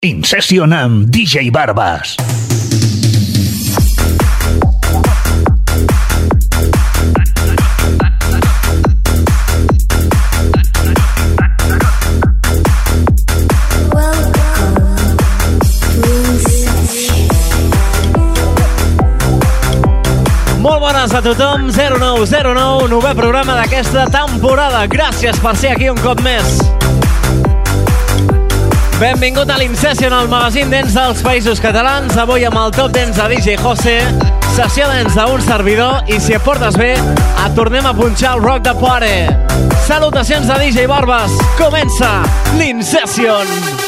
Incession amb DJ Barbas. Molt bones a tothom, 0909, novè programa d'aquesta temporada. Gràcies per ser aquí un cop més. Benvingut a l'Incession, el magazín dents dels països catalans. Avui amb el top dents de DJ José, sessió dents d'un servidor i si et portes bé, et tornem a punxar el rock de Poire. Salutacions de DJ Barbas. Comença l'Incession.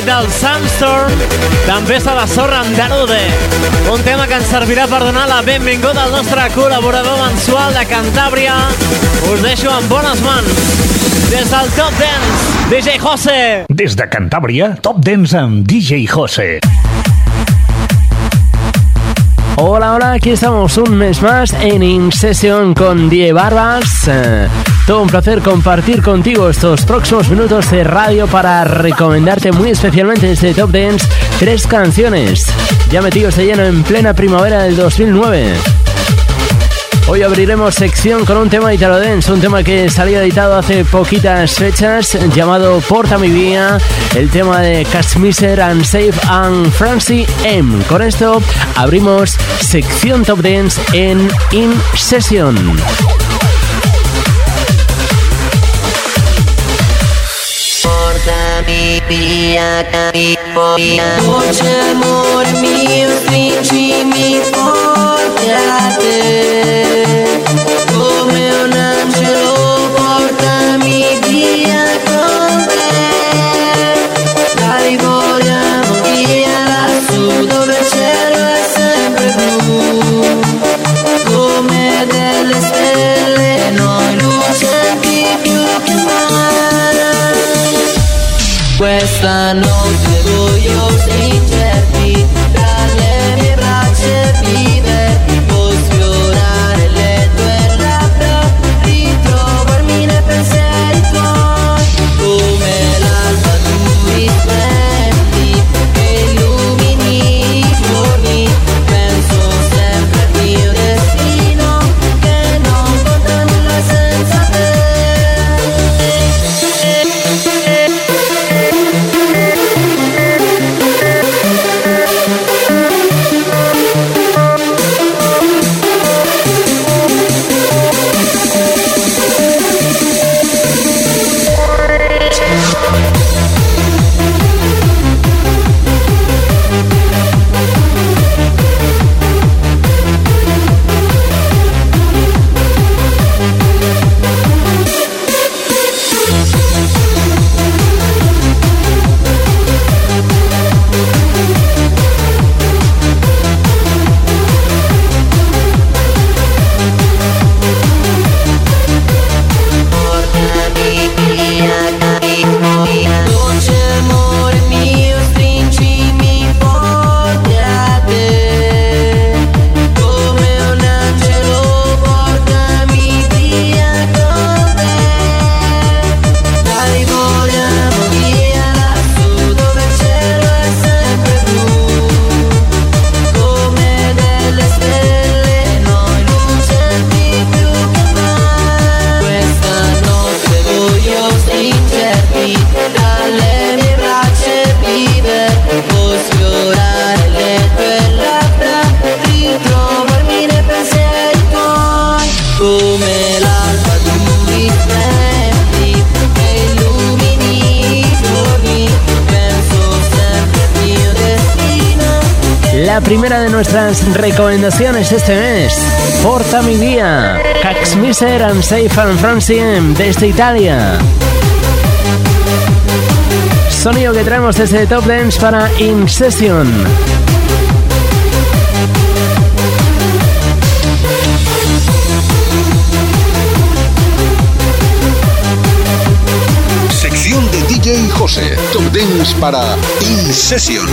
aquest del Sandstorm, també està la sorra amb Darude, un tema que ens servirà per donar la benvinguda al nostre col·laborador mensual de Cantàbria. Us deixo en bones mans. Des del Top Dance, DJ Jose. Des de Cantàbria, Top Dance amb DJ Jose. Hola, hola, aquí estamos un mes más en In Session con Die Barbas. Un placer compartir contigo estos próximos minutos de radio para recomendarte muy especialmente este Top Dance tres canciones ya metidos de lleno en plena primavera del 2009. Hoy abriremos sección con un tema italo dance, un tema que salió editado hace poquitas fechas, llamado Porta mi Vía, el tema de Casmiser and Safe and Francie M. Con esto abrimos sección Top Dance en In Session. Pia, tapi, poia. Hoje, amor meu, vem de me forte até. esta noche voy a La primera de nuestras recomendaciones este mes, Porta mi Vía, Caxmiser and Safe and Francien desde Italia. Sonido que traemos desde Top Dance para In Session. Sección de DJ José. Top Dance para In Session.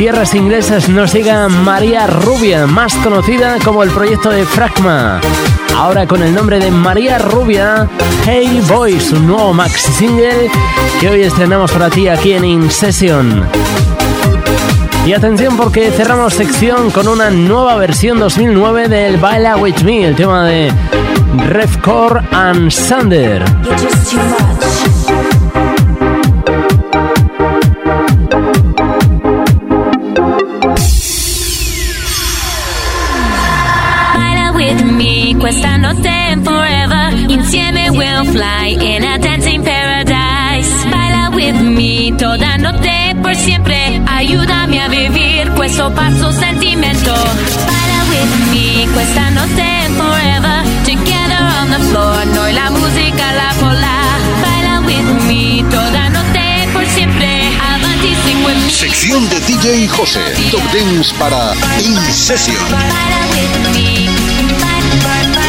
Tierras inglesas nos llega María Rubia, más conocida como el proyecto de Fragma. Ahora con el nombre de María Rubia, Hey Boys, un nuevo maxi single que hoy estrenamos para ti aquí en In Session. Y atención porque cerramos sección con una nueva versión 2009 del Baila With Me, el tema de Revcore and Sander. Me questa notte and forever Insieme we'll fly in a dancing paradise. Baila with me toda notte por siempre. Ayúdame a vivir questo pazzo sentimento Baila with me questa and forever. Together on the floor Noi la musica la vola Baila with me toda notte por siempre. Avanti sing with me Sección de DJ José. Top Dance para In Session. Baila with me. Baila with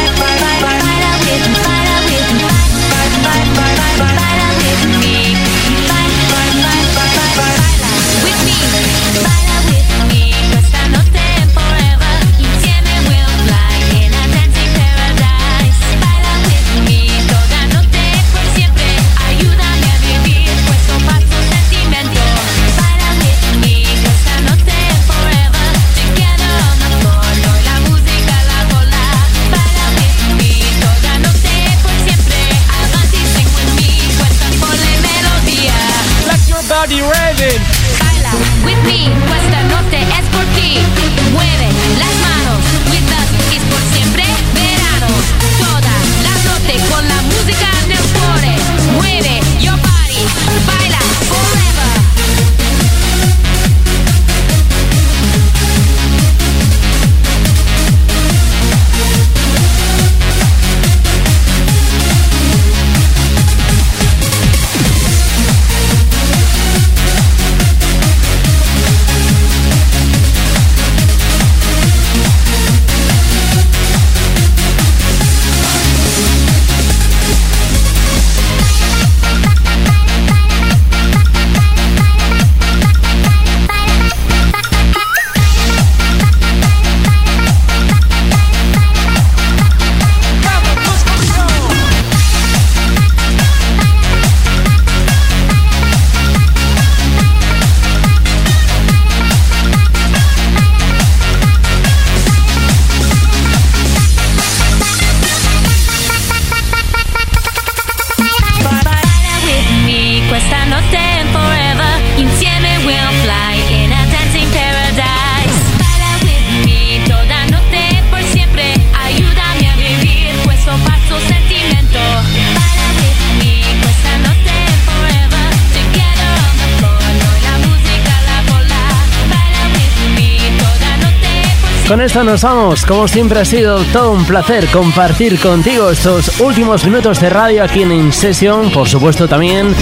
esto nos vamos. Como siempre ha sido todo un placer compartir contigo estos últimos minutos de radio aquí en In Session. Por supuesto también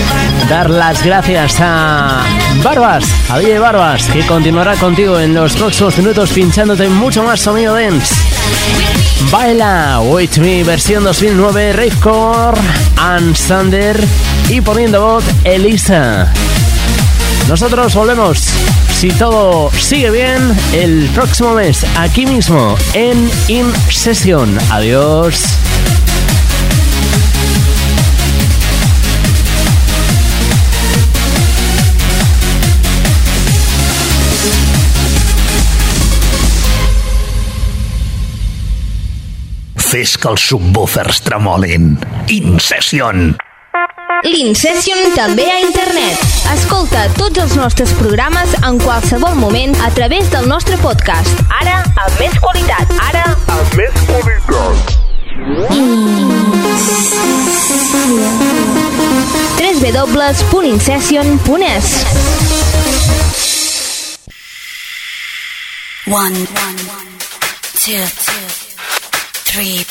dar las gracias a Barbas, a DJ Barbas, que continuará contigo en los próximos minutos pinchándote mucho más sonido dance. Baila With Me versión 2009 Ravecore and Sander y poniendo voz Elisa. Nosotros volvemos, si todo sigue bien, el próximo mes, aquí mismo, en In Session. Adiós. Fes que els subwoofers tremolin. L'Incession també a internet. Escolta tots els nostres programes en qualsevol moment a través del nostre podcast. Ara, amb més qualitat. Ara, amb més qualitat. www.incession.es One, two, three,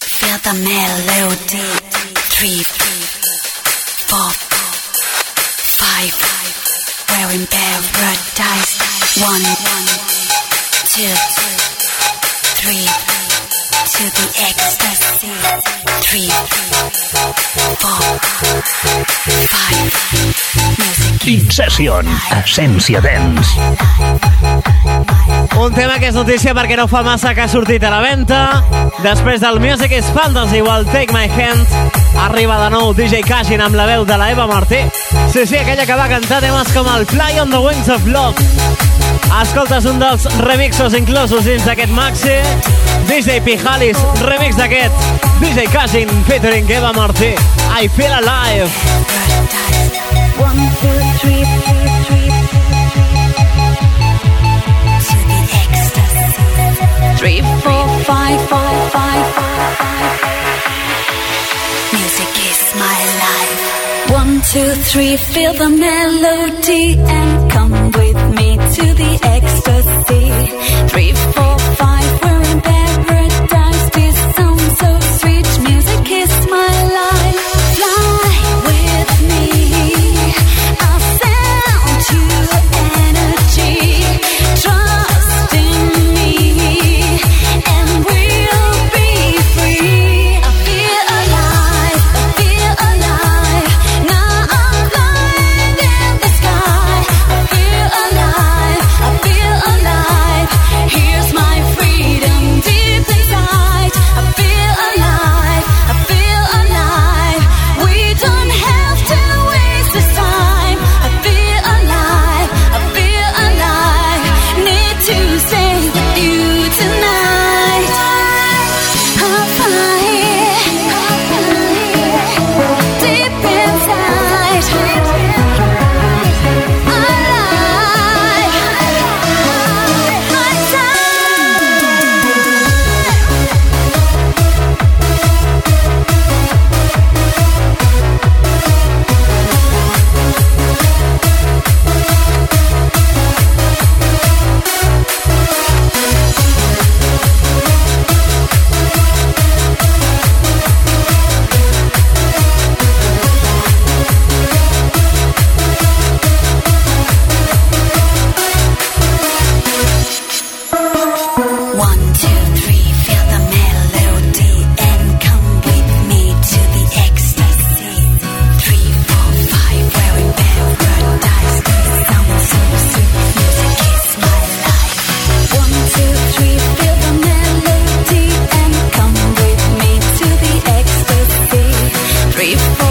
feel the melody. Three, four, five, we're in paradise. One, two, three, to the ecstasy. Three, four, five. Music In Session, Essència Dance. Un tema que és notícia perquè no fa massa que ha sortit a la venda. Després del Music is Fantasy o el Take My Hand, arriba de nou DJ Cashin amb la veu de la Eva Martí. Sí, sí, aquella que va cantar temes com el Fly on the Wings of Love. Escoltes un dels remixos inclosos dins d'aquest maxi. DJ Pijalis, remix d'aquest. DJ Cashin featuring Eva Martí. I Feel Alive. Two, three, is my life. One, two, three, feel the melody and come with me to the ecstasy. Three,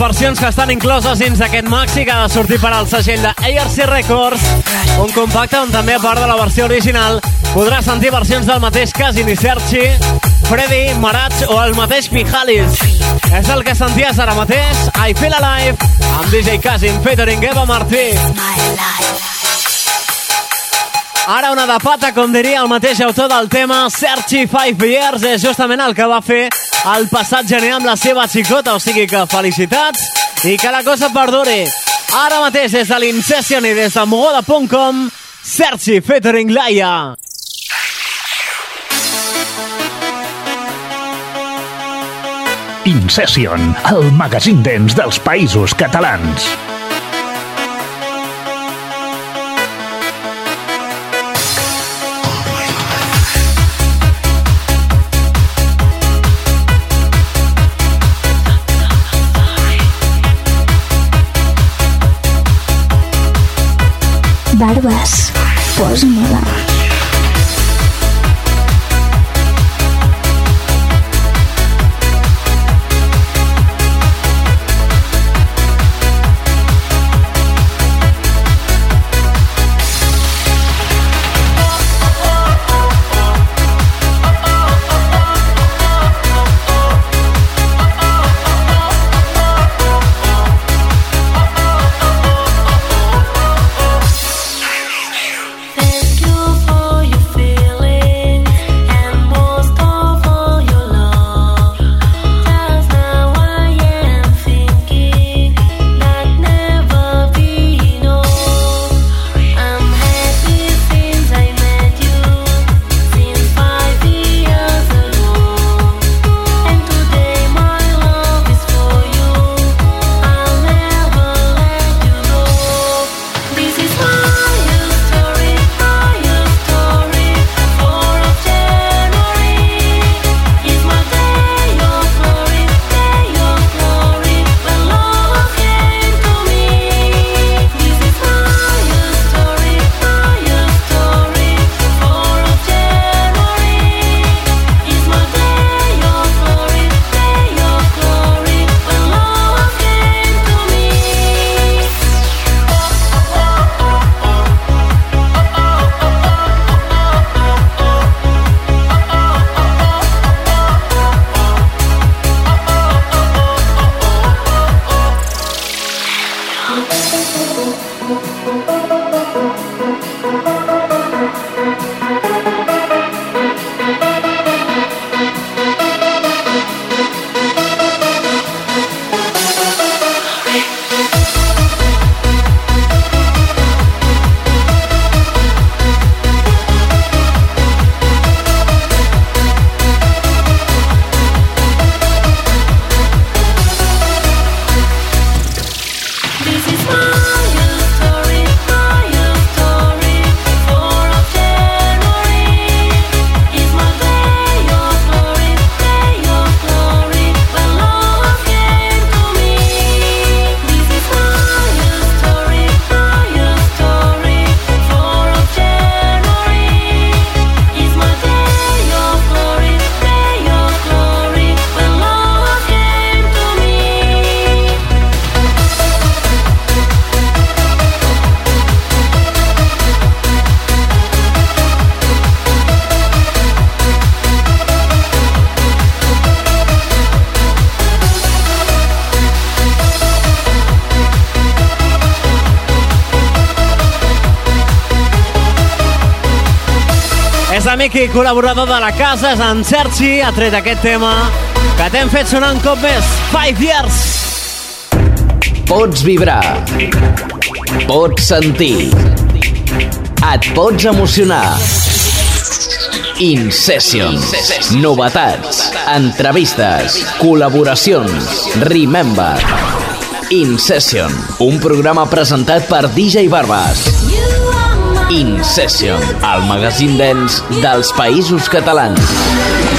versions que estan incloses dins d'aquest maxi que ha de sortir per al segell de ARC Records, un compacte on també, a part de la versió original, podràs sentir versions del mateix Casin i Sergi, Freddy, Maratx o el mateix Pijalis. És el que senties ara mateix, I Feel Alive, amb DJ Casin featuring Eva Martí. Ara una de pata, com diria el mateix autor del tema, Sergi Five Years, és justament el que va fer el passat gener amb la seva xicota, o sigui que felicitats i que la cosa perdure. Ara mateix des de l'Incession i des de mogoda.com, Sergi Fettering Laia. Incession, el magazín dents dels països catalans. Bez. Boże, mala. amic i col·laborador de la casa és en Sergi, ha tret aquest tema que t'hem fet sonar un cop més, Five Years. Pots vibrar, pots sentir, et pots emocionar. Incessions Novetats, entrevistes, col·laboracions, Remember. Incession, un programa presentat per DJ Barbas. Incession, el magazín dens dels països catalans.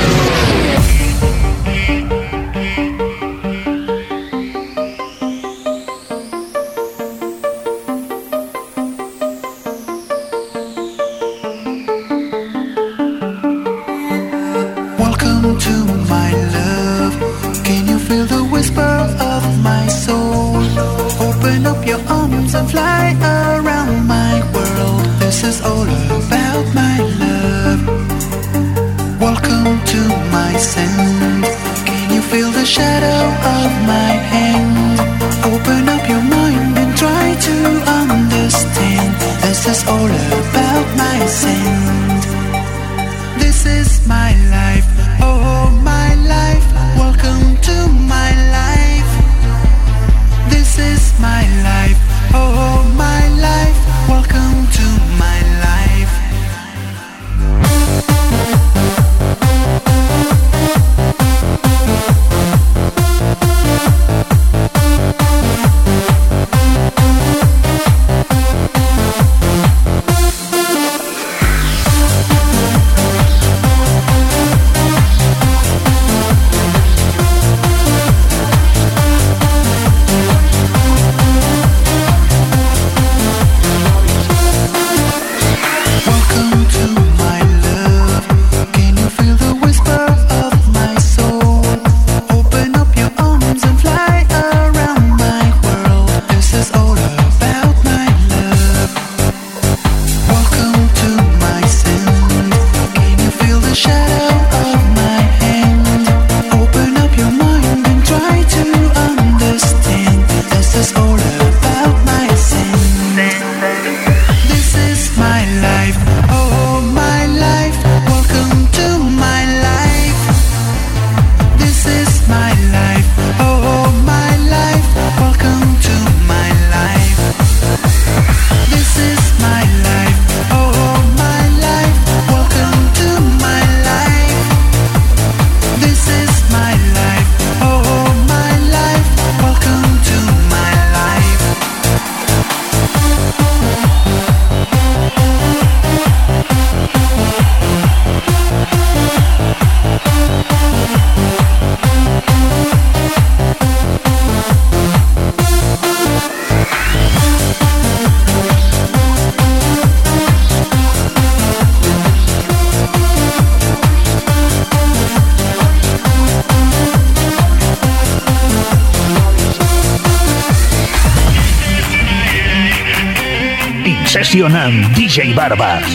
Amb DJ Barbas.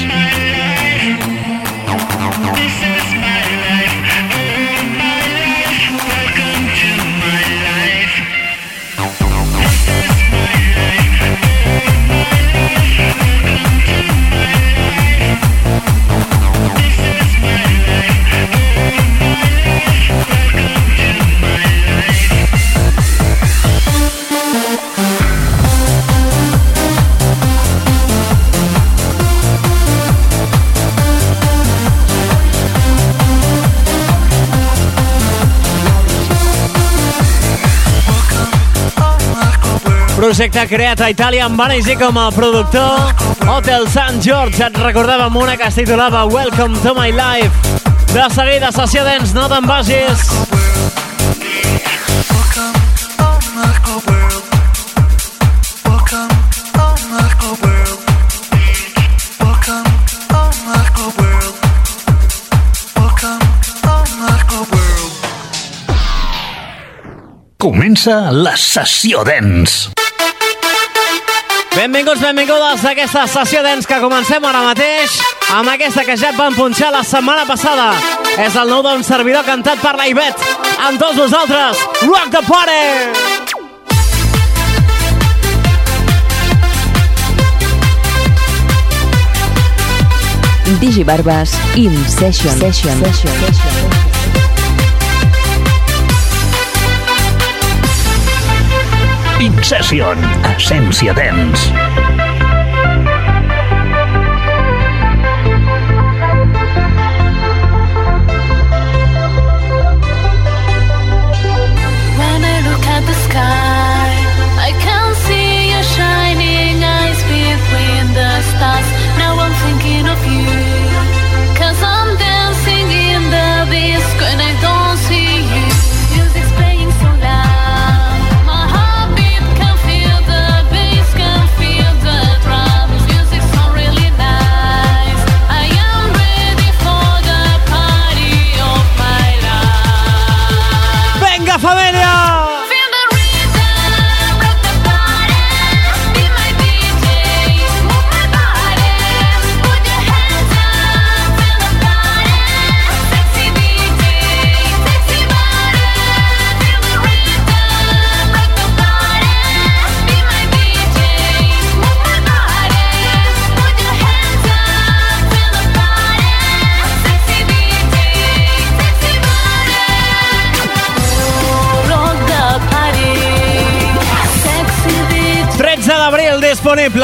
Projecte creat a Itàlia amb Vanesi com a productor. Hotel Sant George, et recordava amb una que es titulava Welcome to my life. De seguida, sessió dents, no te'n vagis. Comença la sessió dents. Benvinguts, benvingudes a aquesta sessió dents que comencem ara mateix amb aquesta que ja et van punxar la setmana passada. És el nou d'un servidor cantat per la Ivet. Amb tots vosaltres, Rock the Party! Digibarbes In Session. Session. Session. Session. In Session, Essència Dents.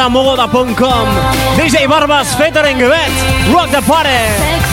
mogoda.com DJ Barbas featuring Bet Rock the Party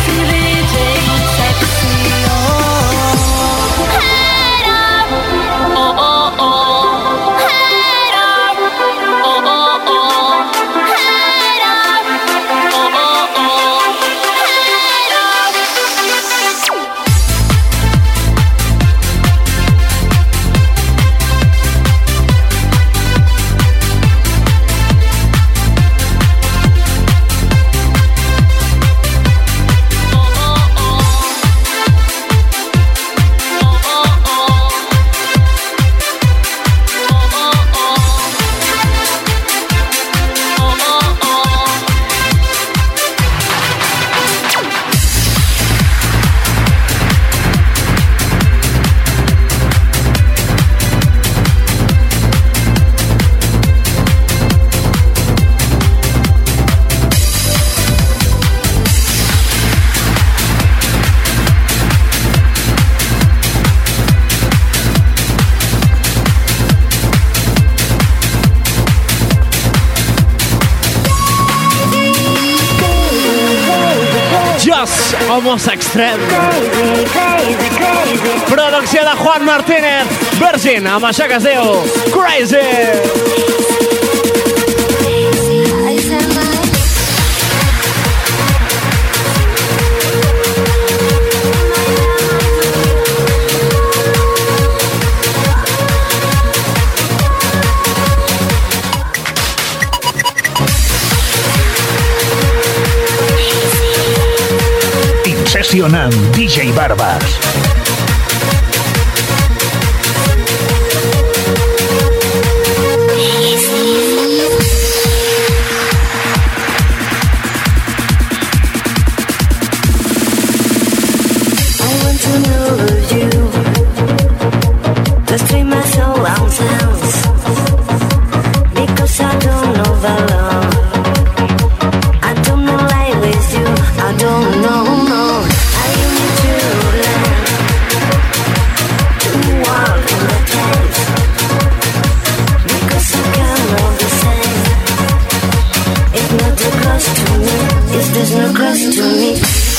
Just Homos Extrem. Producció de Juan Martínez Virgin, amb això que es diu Crazy In Session amb DJ Barbas. cause you're close to me.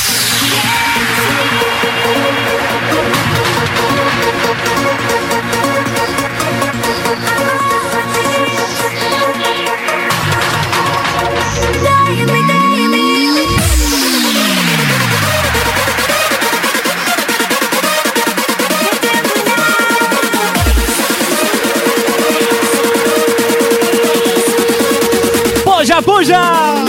Puja!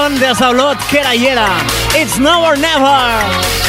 canción de Saulot Kerayera, It's Now or Never.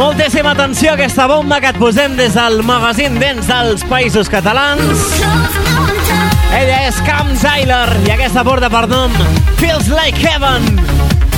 Moltíssima atenció a aquesta bomba que et posem des del magazín dents dels Països Catalans. Ella és Cam Tyler i aquesta porta per nom Feels Like Heaven.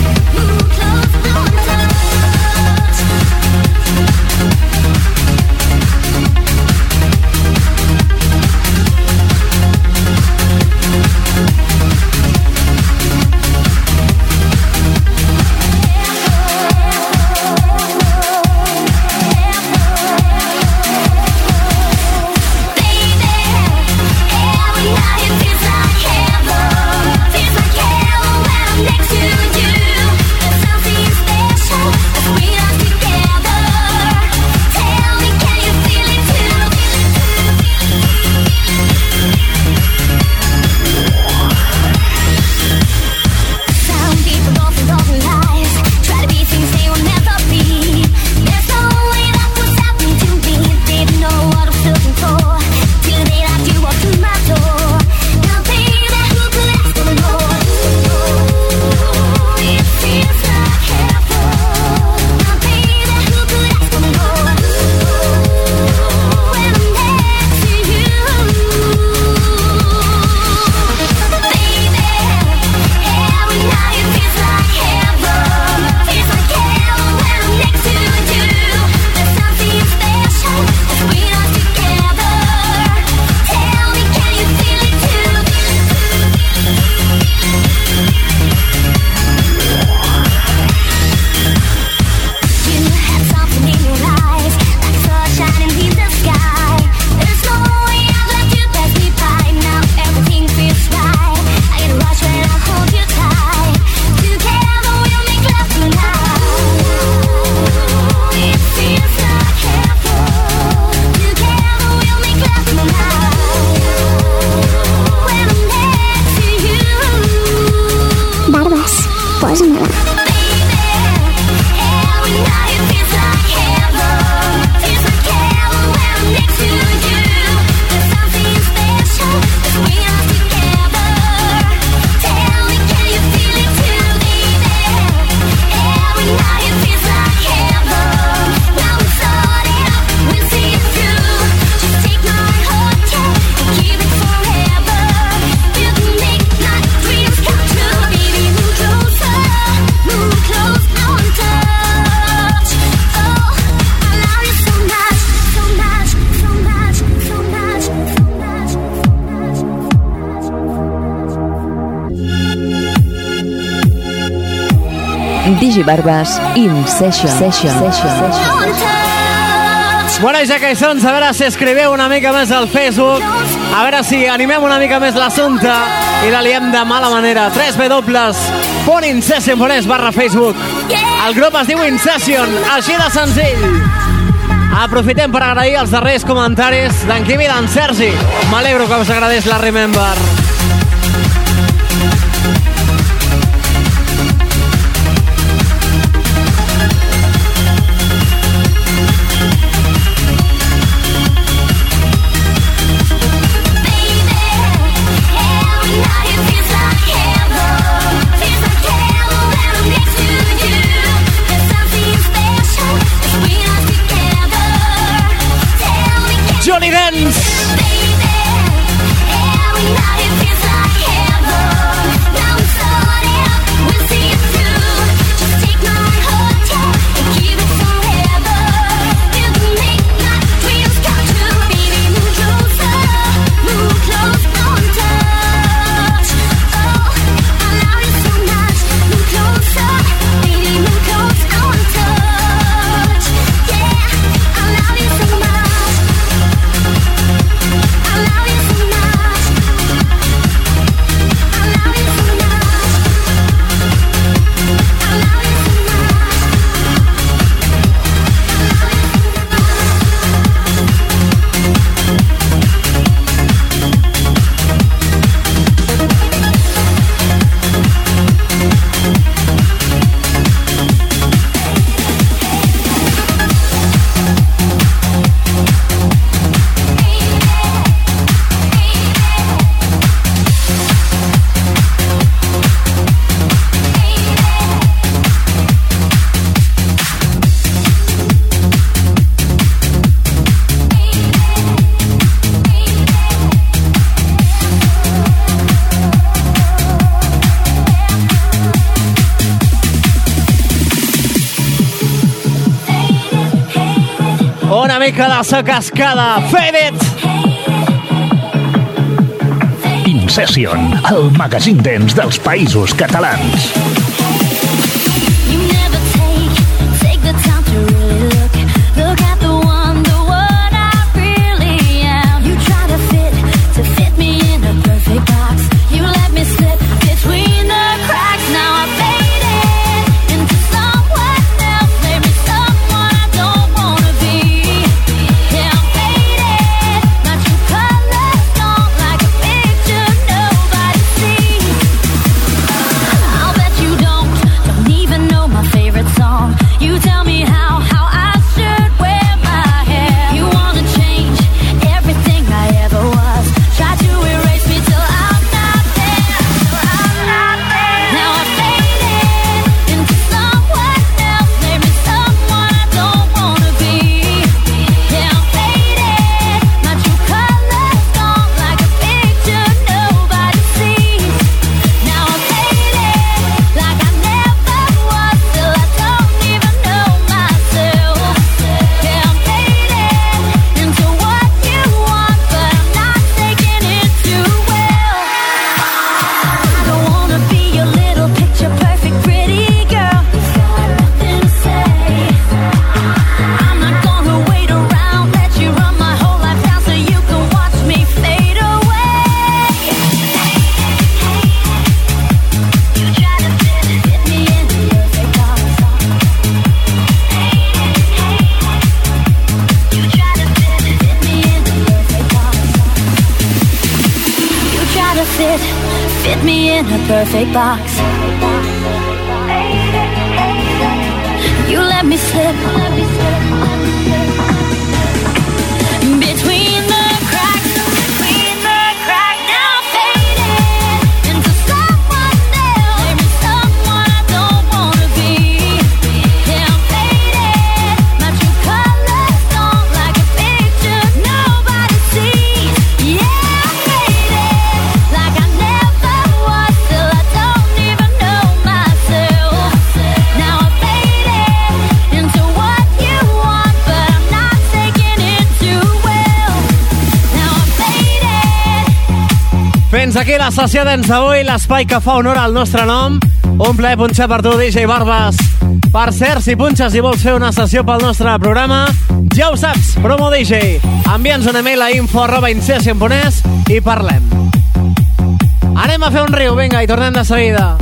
Barbas In Session. Session. Session. Bueno, ja que hi són, a veure si escriveu una mica més al Facebook, a veure si animem una mica més l'assumpte i la liem de mala manera. 3 www.incession.es barra Facebook. El grup es diu Incession, així de senzill. Aprofitem per agrair els darrers comentaris d'en Quim i d'en Sergi. M'alegro que us agradés la Remember. mica de sa cascada. Fedet! Incession, el magazín dents dels països catalans. fins aquí la sessió d'ens d'avui, l'espai que fa honor al nostre nom. Un plaer punxar per tu, DJ Barbas. Per cert, si punxes i vols fer una sessió pel nostre programa, ja ho saps, promo DJ. Envia'ns una mail a info arroba i parlem. Anem a fer un riu, vinga, i tornem de seguida.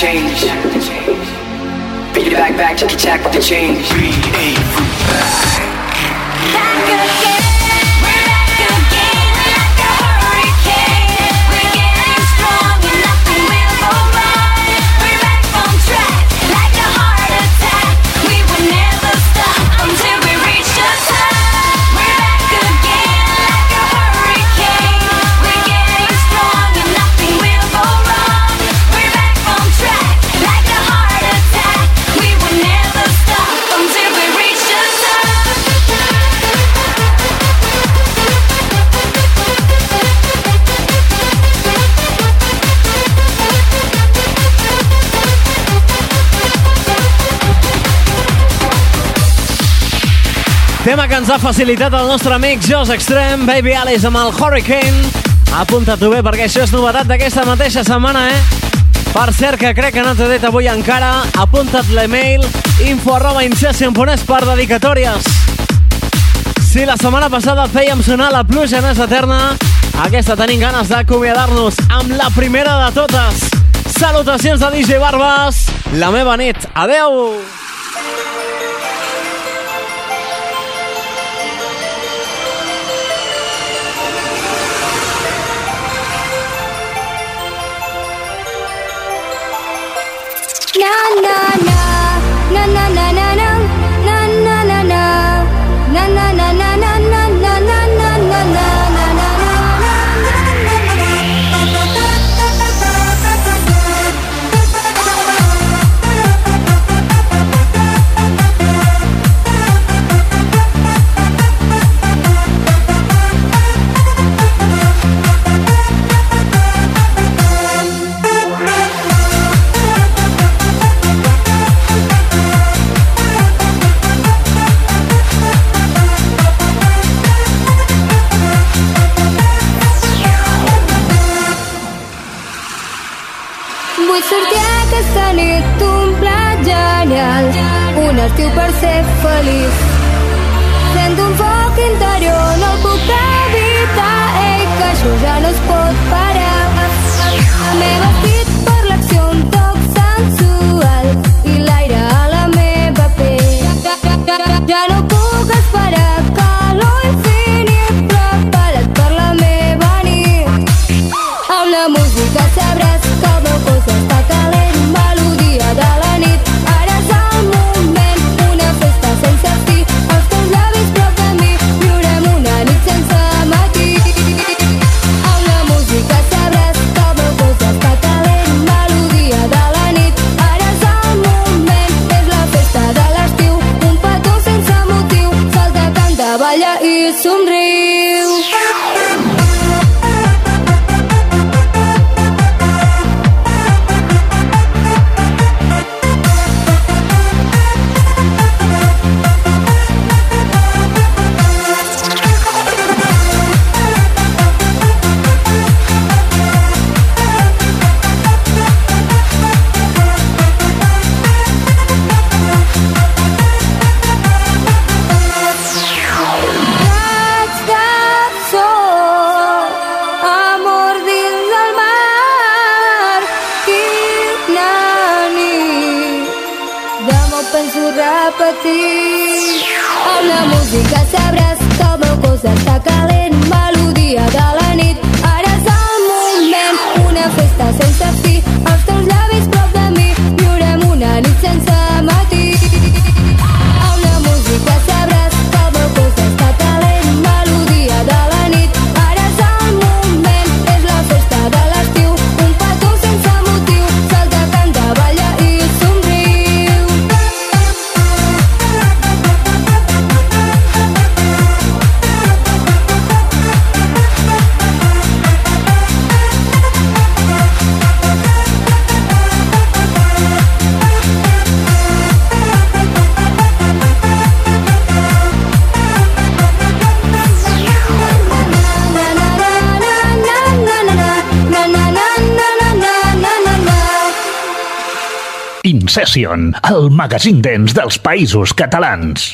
the change. Beat it back, back to the attack with the change. facilitat el nostre amic Jos Extrem, Baby Alice amb el Hurricane. Apunta-t'ho bé perquè això és novetat d'aquesta mateixa setmana, eh? Per cert, que crec que no t'he dit avui encara, apunta't l'email info arroba incession.es per dedicatòries. Si la setmana passada et fèiem sonar la pluja més eterna, aquesta tenim ganes d'acomiadar-nos amb la primera de totes. Salutacions de DJ Barbas, la meva nit. Adeu! Adeu! na na na. Na na ideal, un estiu per ser feliç. Sento un foc interior, no el puc evitar, ei, que això ja no eres. Session, el magazín dents dels països catalans.